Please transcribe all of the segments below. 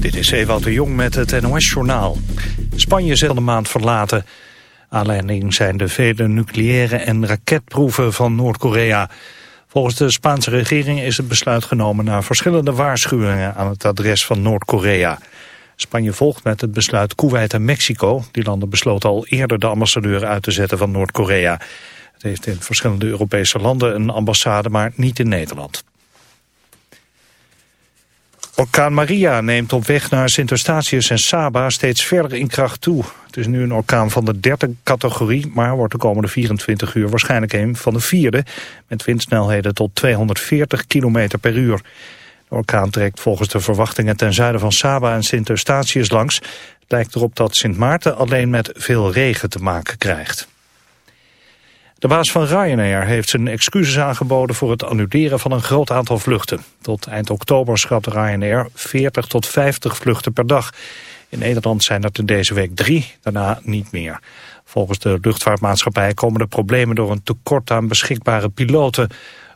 Dit is Ewout de Jong met het NOS-journaal. Spanje zal de maand verlaten. Aanleiding zijn de vele nucleaire en raketproeven van Noord-Korea. Volgens de Spaanse regering is het besluit genomen na verschillende waarschuwingen aan het adres van Noord-Korea. Spanje volgt met het besluit Kuwait en Mexico. Die landen besloten al eerder de ambassadeur uit te zetten van Noord-Korea. Het heeft in verschillende Europese landen een ambassade, maar niet in Nederland. Orkaan Maria neemt op weg naar Sint-Eustatius en Saba steeds verder in kracht toe. Het is nu een orkaan van de derde categorie, maar wordt de komende 24 uur waarschijnlijk een van de vierde, met windsnelheden tot 240 km per uur. De orkaan trekt volgens de verwachtingen ten zuiden van Saba en Sint-Eustatius langs. Het lijkt erop dat Sint Maarten alleen met veel regen te maken krijgt. De baas van Ryanair heeft zijn excuses aangeboden voor het annuleren van een groot aantal vluchten. Tot eind oktober schrapt Ryanair 40 tot 50 vluchten per dag. In Nederland zijn dat er deze week drie, daarna niet meer. Volgens de luchtvaartmaatschappij komen de problemen door een tekort aan beschikbare piloten.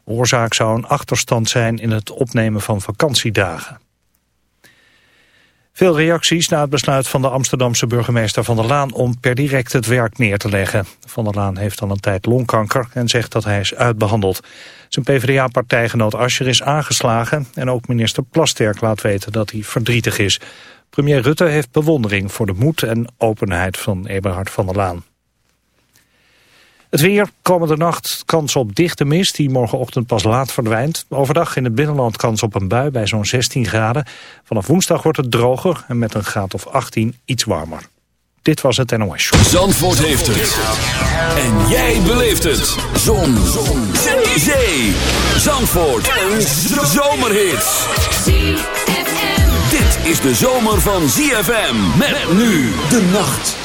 Oorzaak zou een achterstand zijn in het opnemen van vakantiedagen. Veel reacties na het besluit van de Amsterdamse burgemeester Van der Laan om per direct het werk neer te leggen. Van der Laan heeft al een tijd longkanker en zegt dat hij is uitbehandeld. Zijn PvdA-partijgenoot Ascher is aangeslagen en ook minister Plasterk laat weten dat hij verdrietig is. Premier Rutte heeft bewondering voor de moed en openheid van Eberhard van der Laan. Het weer, komende nacht kans op dichte mist die morgenochtend pas laat verdwijnt. Overdag in het binnenland kans op een bui bij zo'n 16 graden. Vanaf woensdag wordt het droger en met een graad of 18 iets warmer. Dit was het NOS Show. Zandvoort heeft het. En jij beleeft het. Zon. Zon. Zee. Zandvoort. Een zomerhit. Dit is de zomer van ZFM. Met nu de nacht.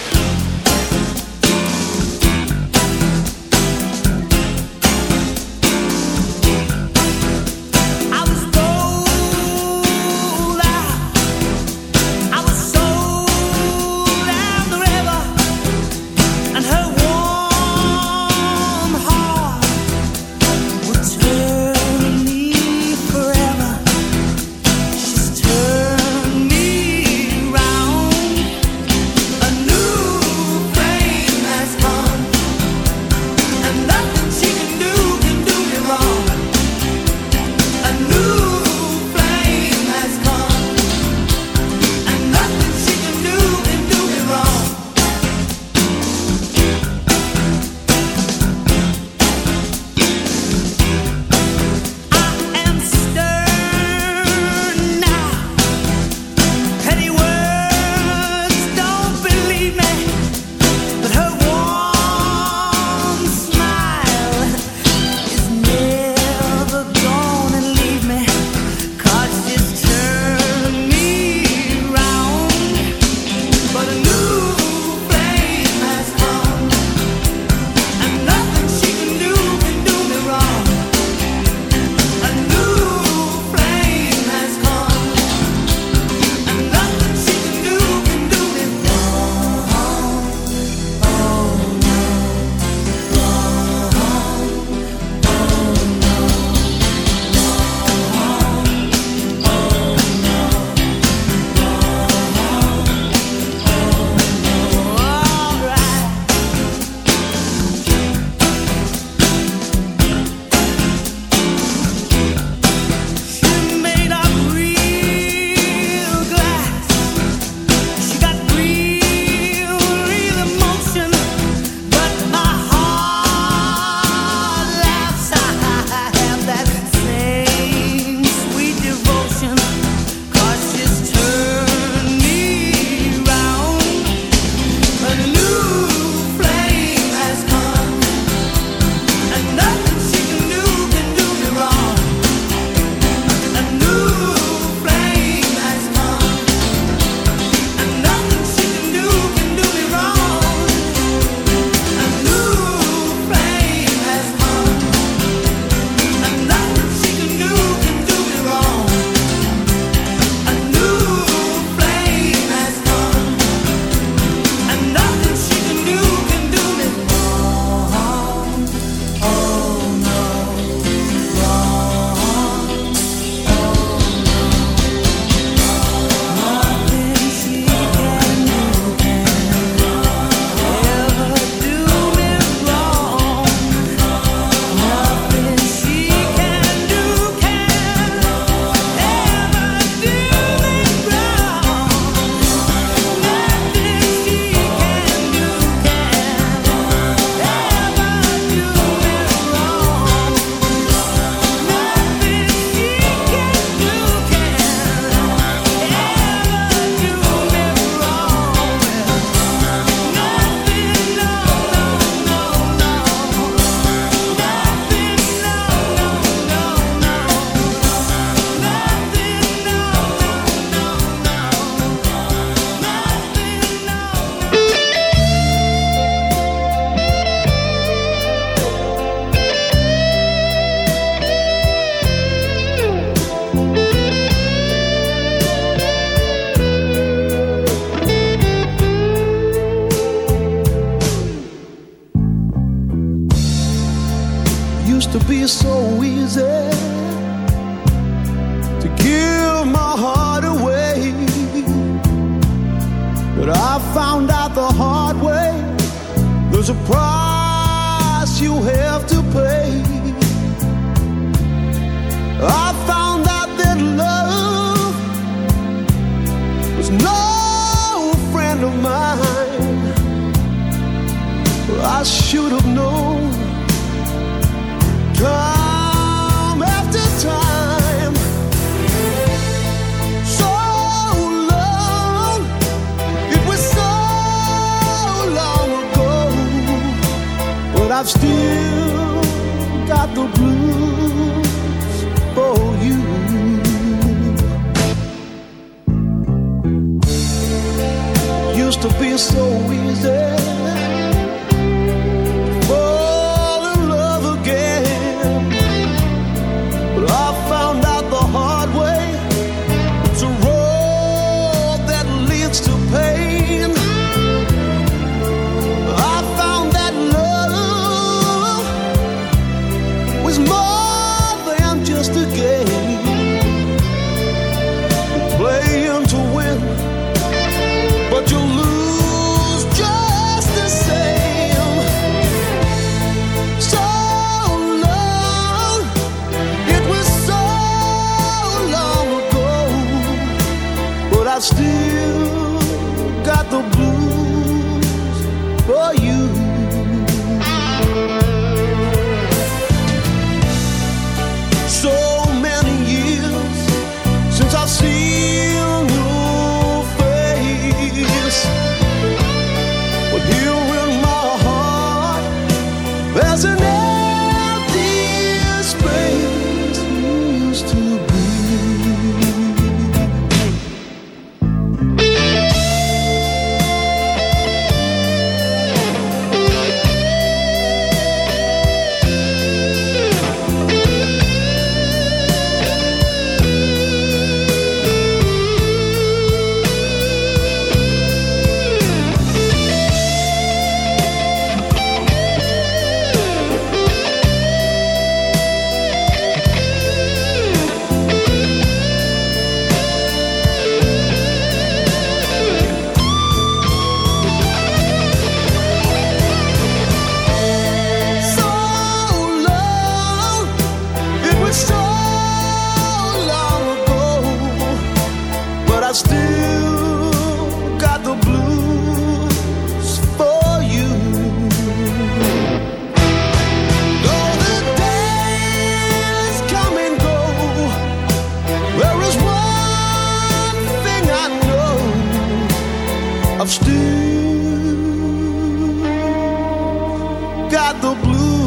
The blues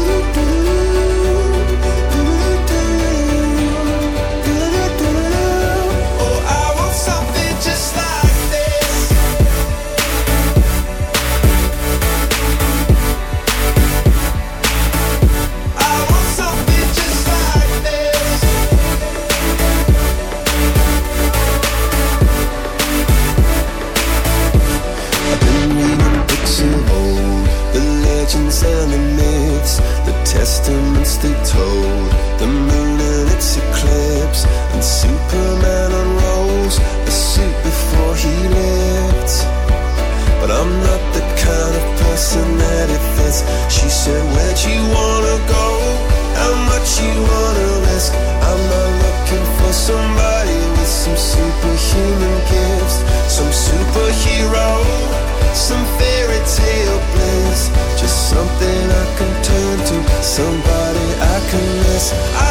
miss. I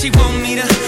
she want me to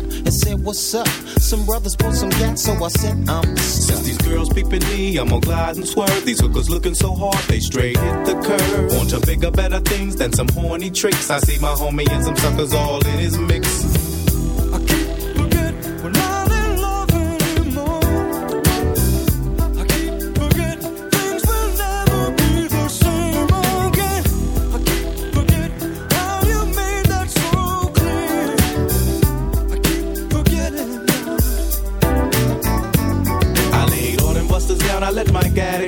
and said, what's up? Some brothers pulled some gas, so I said, I'm Since stuck. these girls peeping me, I'm gonna glide and swerve. These hookers looking so hard, they straight hit the curve. Want to bigger, better things than some horny tricks. I see my homie and some suckers all in his mix.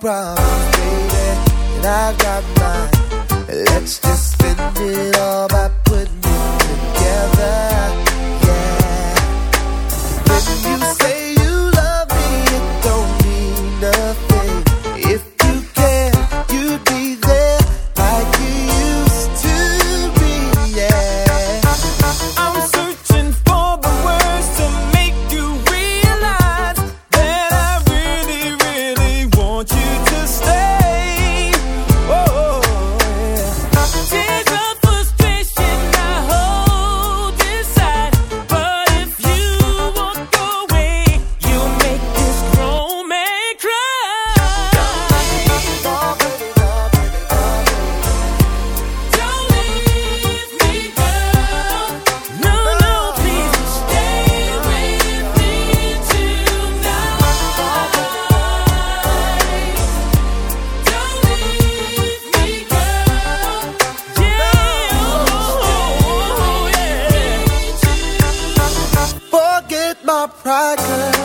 problem. pride.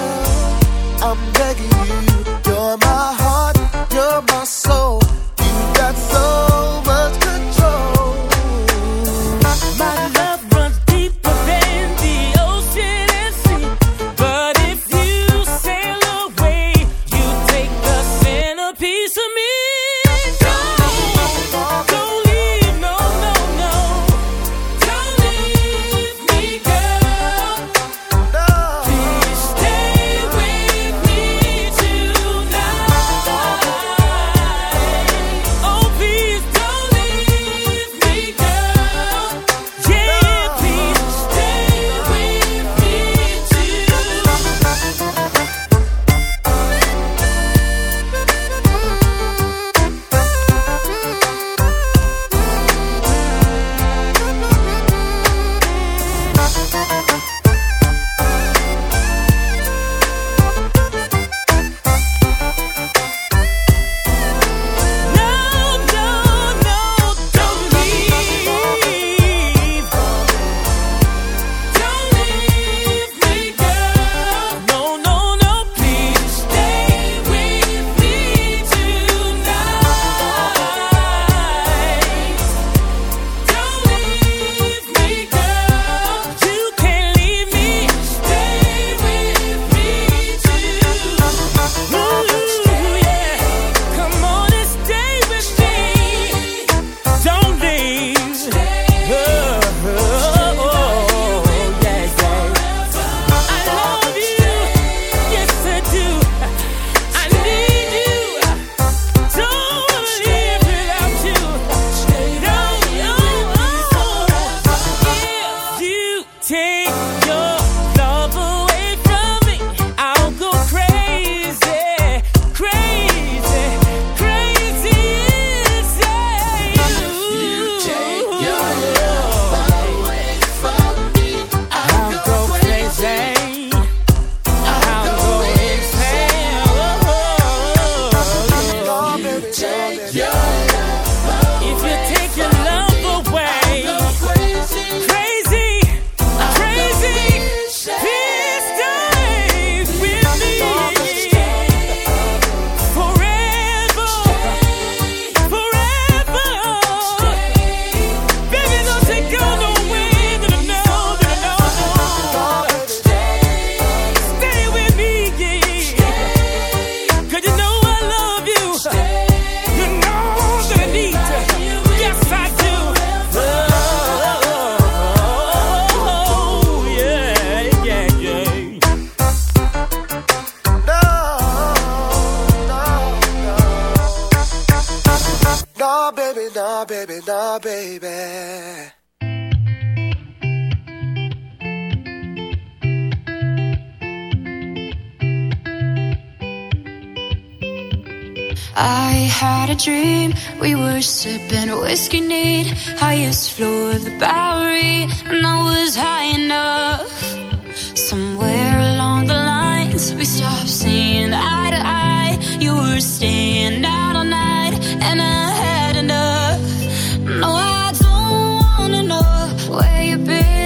where you been.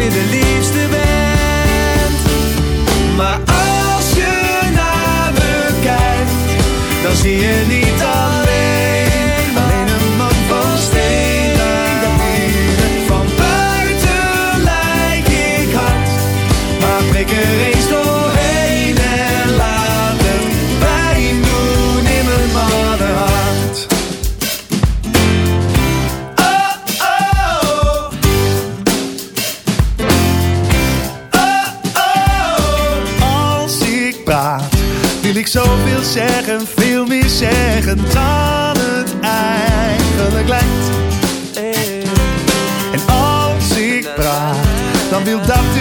je de liefste bent. Maar als je naar me kijkt, dan zie je niet alles.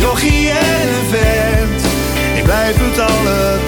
jochie en een vent. Ik blijf het alle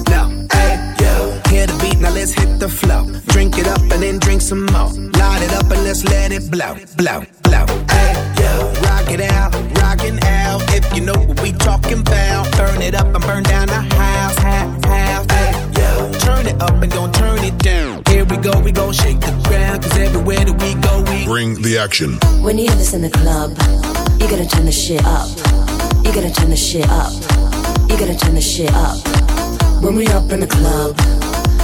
then drink some more. Light it up and let's let it blow, blow, blow. Hey, yo. Rock it out, rockin' out. If you know what we talking about. Burn it up and burn down the house, house, house. Hey, yo. Turn it up and don't turn it down. Here we go, we gon' shake the ground. Cause everywhere that we go, we Bring the action. When you hear this in the club, you gotta turn the shit up. You gotta turn the shit up. You gotta turn the shit up. When we up in the club,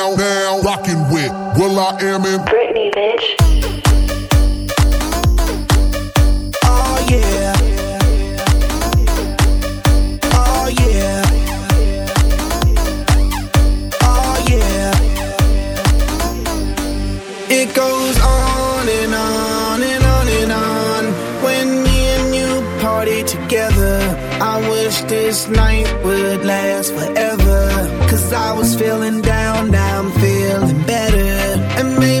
rocking with will.i.am in Britney, bitch. Oh yeah. Oh yeah. Oh yeah. It goes on and on and on and on. When me and you party together, I wish this night would last forever. Cause I was feeling down, now I'm feeling better. And maybe